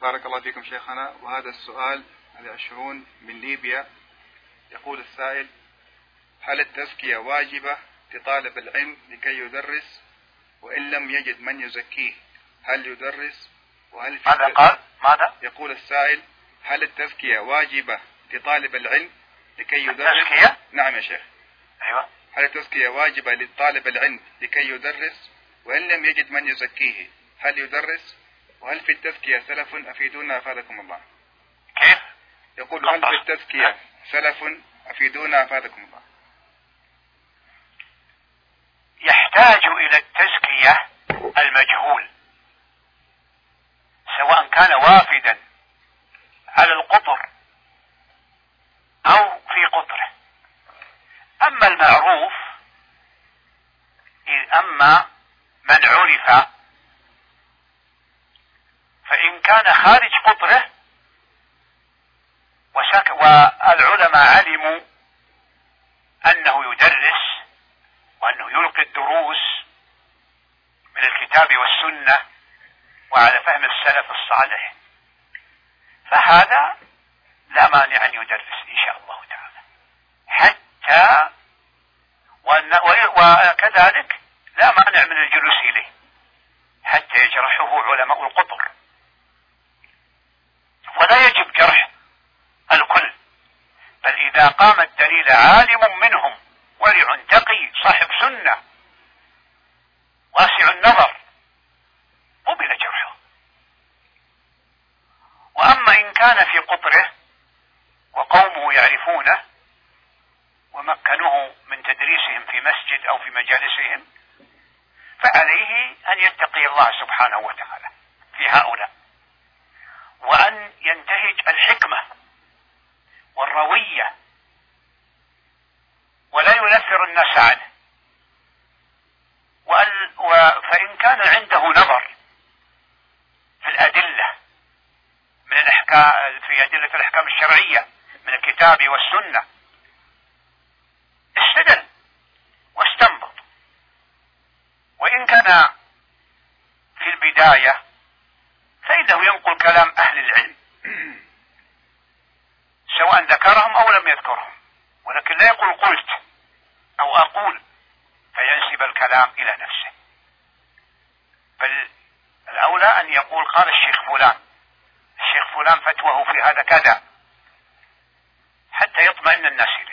بارك الله فيكم شيخنا. وهذا السؤال العشرون من ليبيا. يقول السائل هل التزكية واجبة لطالب العلم لكي يدرس؟ وإن لم يجد من يزكيه هل يدرس؟ وهل في ماذا قال؟ ماذا؟ يقول السائل هل التزكية واجبة لطالب العلم لكي يدرس؟ التزكية؟ نعم يا شيخ. أيوة. هل التزكية واجبة لطالب العلم لكي يدرس؟ وإن لم يجد من يزكيه هل يدرس؟ وهل في التزكية سلف أفيدونا؟ أفادكم الله. كيف يقول هل في التزكية سلف أفيدونا؟ أفادكم الله. يحتاج إلى التزكية المجهول سواء كان وافدا على القطر أو في قطره. أما المعروف أما من عرف فإن كان خارج قطره وشك والعلماء علموا أنه يدرس وأنه يلقي الدروس من الكتاب والسنة وعلى فهم السلف الصالح. فهذا لا مانع أن يدرس إن شاء الله تعالى. حتى وكذلك لا مانع من الجلوس إليه. حتى يجرحه علماء القطر. إذا قام الدليل عالم منهم ورع تقي صاحب سنة واسع النظر قبل جرحه. وأما إن كان في قطره وقومه يعرفونه ومكنوه من تدريسهم في مسجد أو في مجالسهم فعليه أن يتقي الله سبحانه وتعالى في هؤلاء. الناس عنه. فإن كان عنده نظر في الأدلة من الأحكام في أدلة الأحكام الشرعية من الكتاب والسنة استدل واستنبط. وإن كان في البداية فإنه ينقل كلام أهل العلم سواء ذكرهم أو لم يذكرهم ولكن لا يقول قلت. أو أقول فينسب الكلام إلى نفسه. بل الأولى أن يقول قال الشيخ فلان الشيخ فلان فتوه في هذا كذا حتى يطمئن الناس إليه.